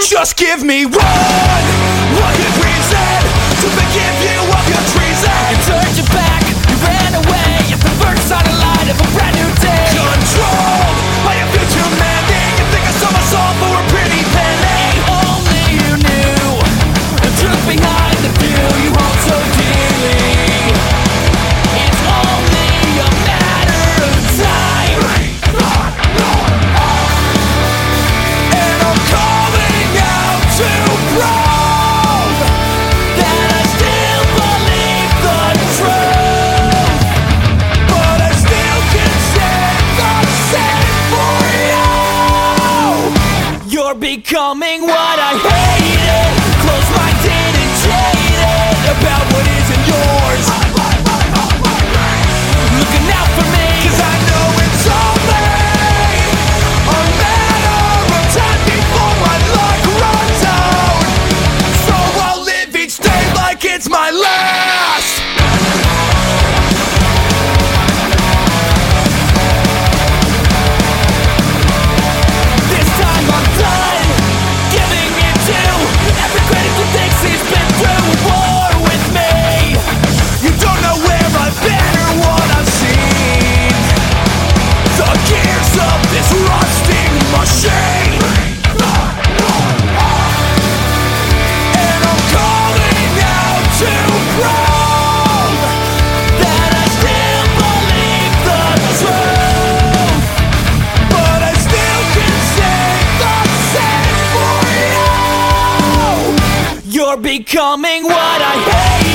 Just give me one. becoming what I hated. Close minded and jaded about what isn't yours. Looking out for me, cause I know it's only a matter of time before my luck runs out. So I'll live each day like it's my last. You're becoming what I hate.